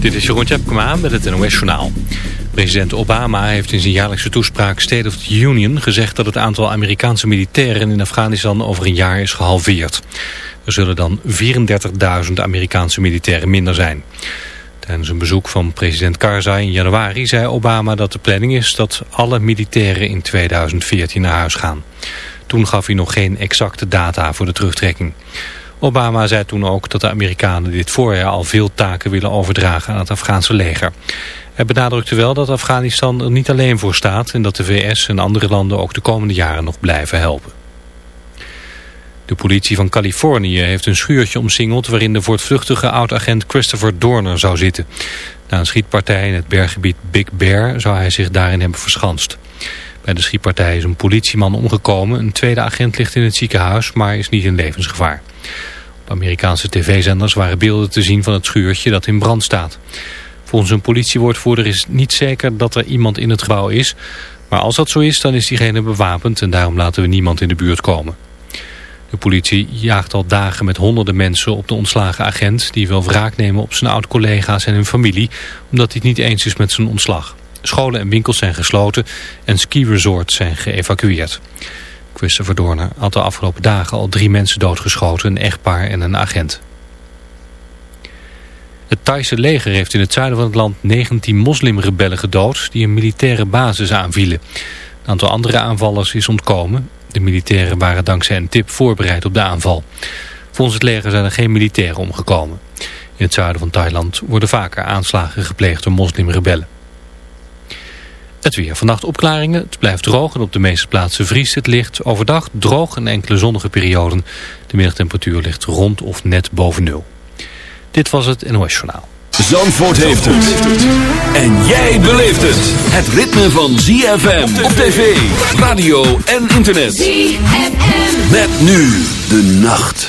Dit is Jeroen Tjepkema met het NOS Journaal. President Obama heeft in zijn jaarlijkse toespraak State of the Union gezegd dat het aantal Amerikaanse militairen in Afghanistan over een jaar is gehalveerd. Er zullen dan 34.000 Amerikaanse militairen minder zijn. Tijdens een bezoek van president Karzai in januari zei Obama dat de planning is dat alle militairen in 2014 naar huis gaan. Toen gaf hij nog geen exacte data voor de terugtrekking. Obama zei toen ook dat de Amerikanen dit voorjaar al veel taken willen overdragen aan het Afghaanse leger. Hij benadrukte wel dat Afghanistan er niet alleen voor staat en dat de VS en andere landen ook de komende jaren nog blijven helpen. De politie van Californië heeft een schuurtje omsingeld waarin de voortvluchtige oud-agent Christopher Dorner zou zitten. Na een schietpartij in het berggebied Big Bear zou hij zich daarin hebben verschanst. Bij de schietpartij is een politieman omgekomen. Een tweede agent ligt in het ziekenhuis, maar is niet in levensgevaar. Op Amerikaanse tv-zenders waren beelden te zien van het schuurtje dat in brand staat. Volgens een politiewoordvoerder is niet zeker dat er iemand in het gebouw is. Maar als dat zo is, dan is diegene bewapend en daarom laten we niemand in de buurt komen. De politie jaagt al dagen met honderden mensen op de ontslagen agent... die wil wraak nemen op zijn oud-collega's en hun familie... omdat hij het niet eens is met zijn ontslag. Scholen en winkels zijn gesloten en ski-resorts zijn geëvacueerd. Christopher Dorner had de afgelopen dagen al drie mensen doodgeschoten, een echtpaar en een agent. Het Thaise leger heeft in het zuiden van het land 19 moslimrebellen gedood die een militaire basis aanvielen. Een aantal andere aanvallers is ontkomen. De militairen waren dankzij een tip voorbereid op de aanval. Volgens het leger zijn er geen militairen omgekomen. In het zuiden van Thailand worden vaker aanslagen gepleegd door moslimrebellen. Het weer. Vannacht opklaringen. Het blijft droog en op de meeste plaatsen vriest het licht. Overdag droog en enkele zonnige perioden. De middagtemperatuur ligt rond of net boven nul. Dit was het NOS Journaal. Zandvoort heeft het. En jij beleeft het. Het ritme van ZFM op tv, radio en internet. ZFM. Met nu de nacht.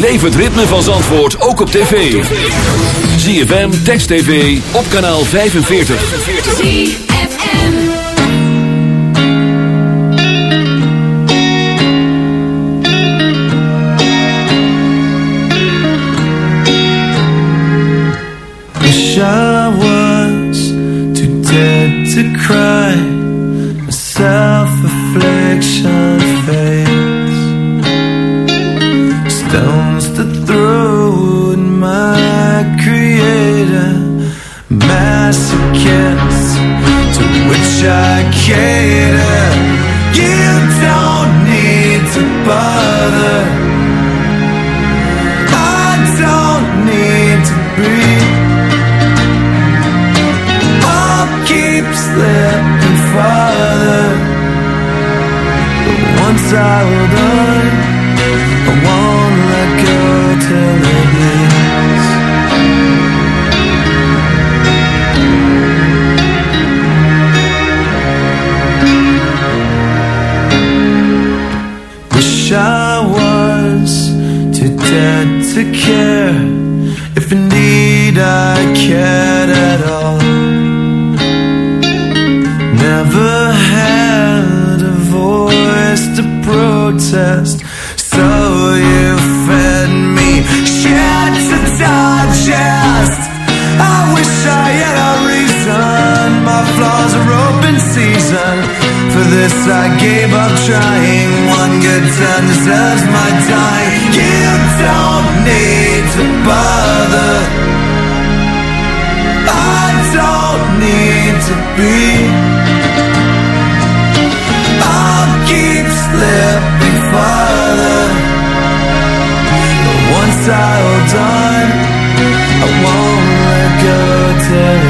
Beleef het ritme van Zandvoort ook op tv. ZFM, Text TV, op kanaal 45. ZFM. Wish I was too dead to cry. I hold on, I won't let go till it bleeds. Wish I was too dead to care trying. One good turn deserves my time. You don't need to bother. I don't need to be. I'll keep slipping farther. But once I hold on, I won't let go till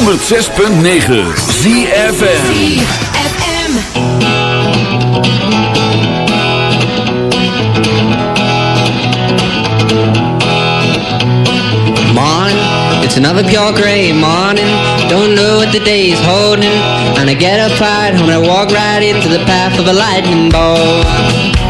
106.9 ZFM. It's another pure gray morning. Don't know what the day is holding. And I get up right home and I walk right into the path of a lightning bolt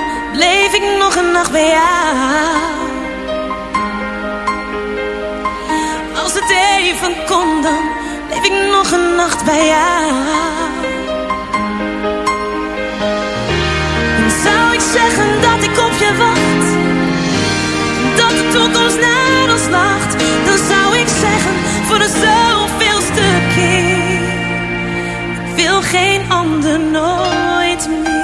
bleef ik nog een nacht bij jou. Als het even kon, dan bleef ik nog een nacht bij jou. En zou ik zeggen dat ik op je wacht, dat de toekomst naar ons lacht, dan zou ik zeggen voor de zoveelste keer: ik wil geen ander nooit meer.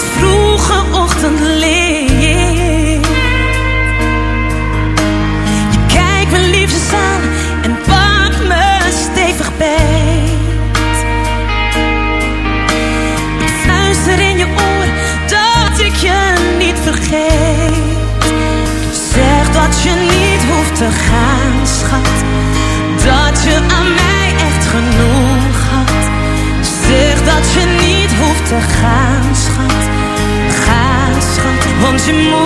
Vroege ochtendlicht. She moves.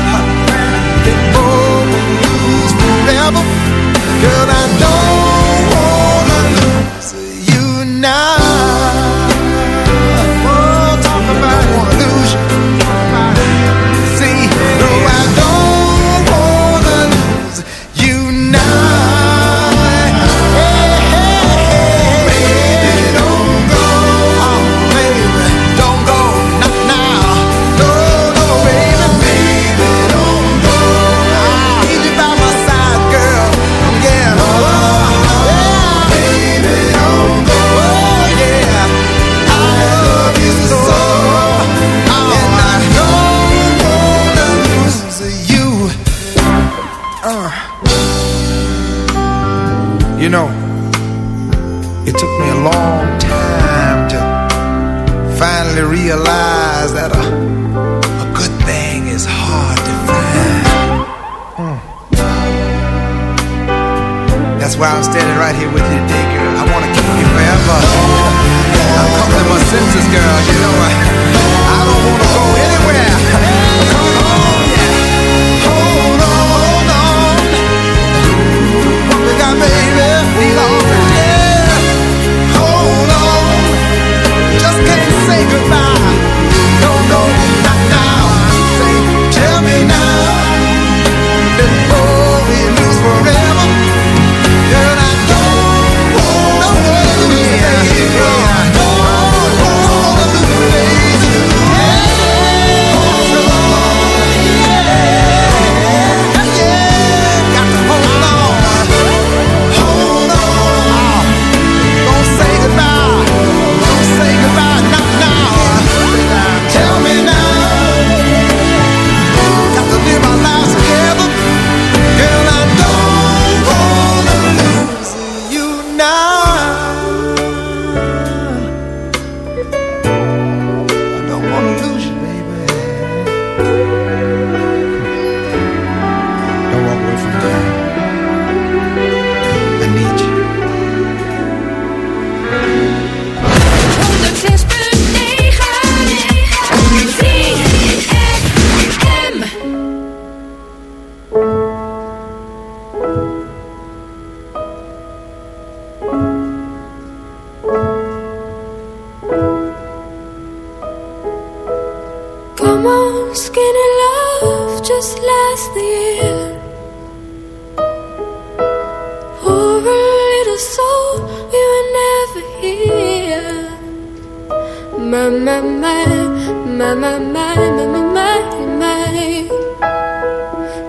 trouble. Girl, I don't. know, it took me a long time to finally realize that a, a good thing is hard to find. Mm. That's why I'm standing right here with you today, girl. I want to keep you forever. I'm come to my senses, girl. You know, I, I don't want to go anywhere. Skinny love just last the year. Poor little soul, we were never here. My, my, my, my, my, my, my, my, my,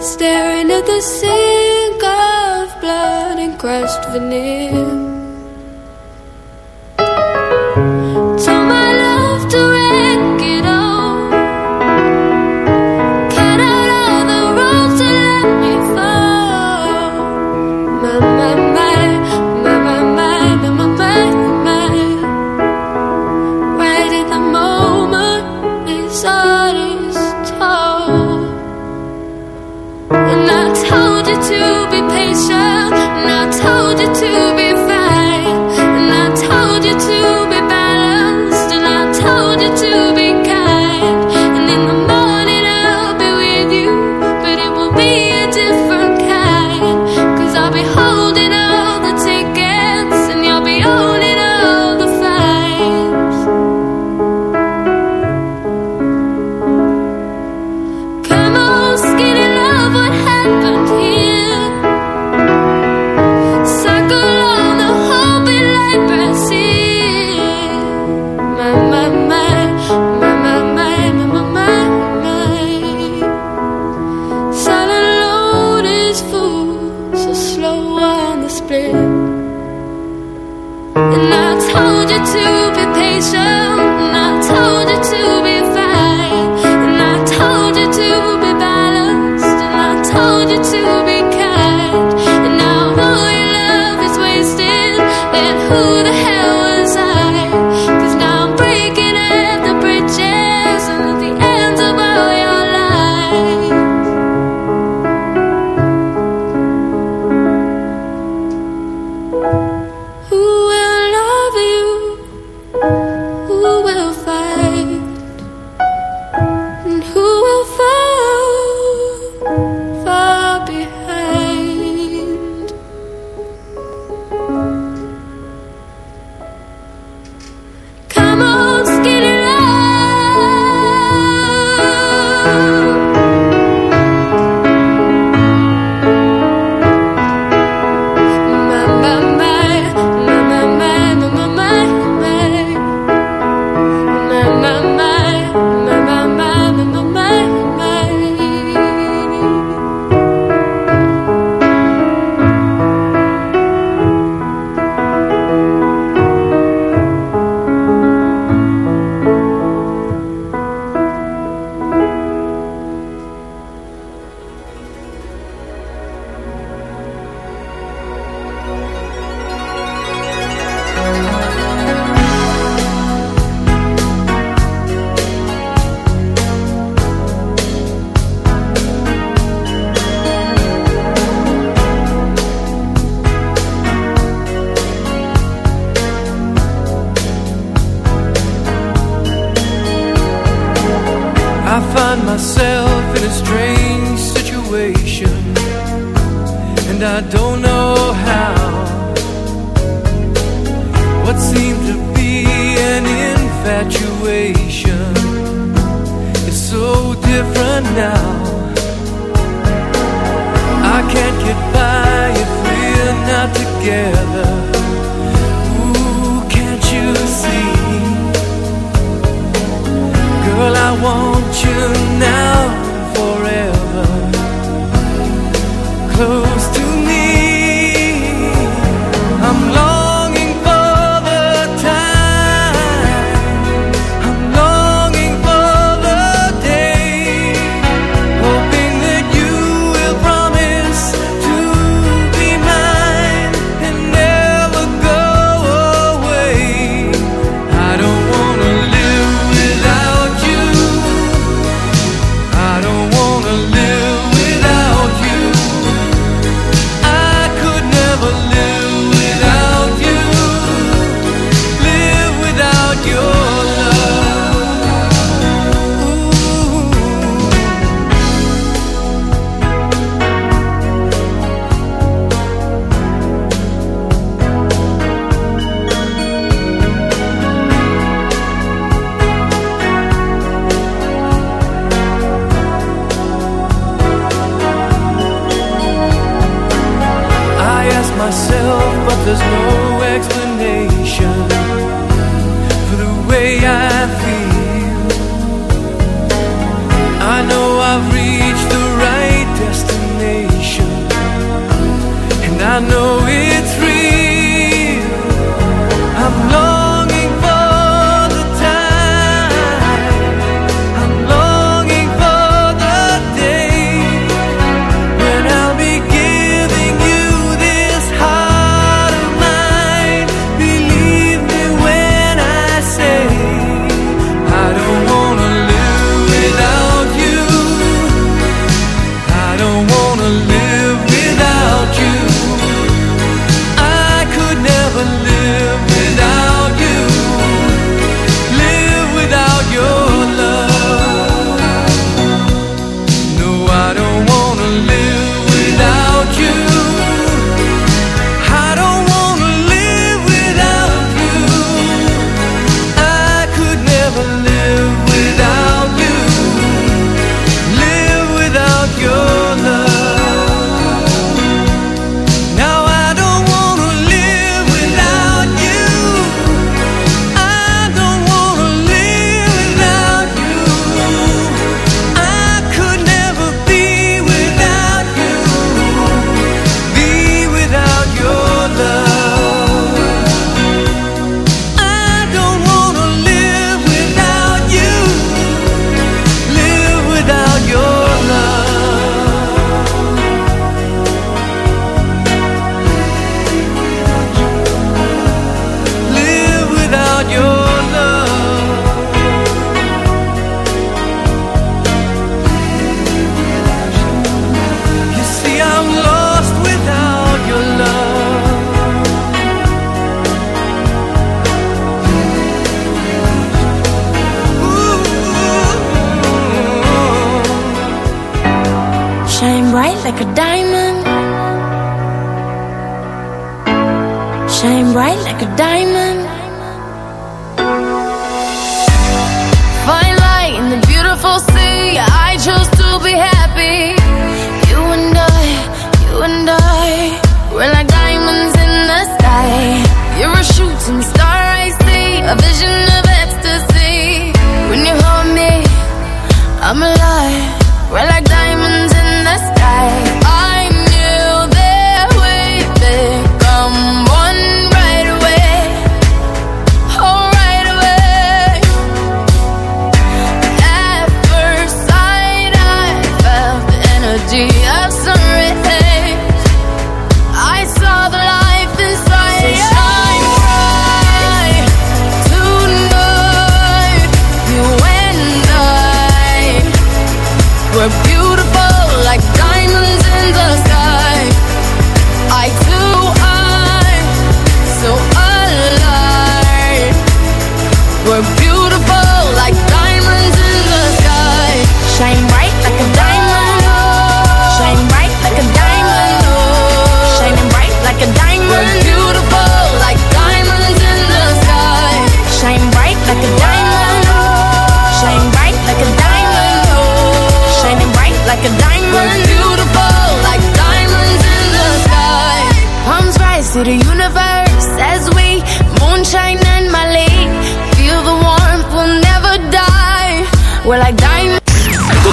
Staring at the sink of blood and crushed veneer. to be what seemed to be an infatuation is so different now. I can't get by if we're not together. Ooh, can't you see? Girl, I want you now shine bright like a diamond. Find light in the beautiful sea. I chose to be happy. You and I, you and I, we're like diamonds in the sky. You're a shooting star, I see a vision.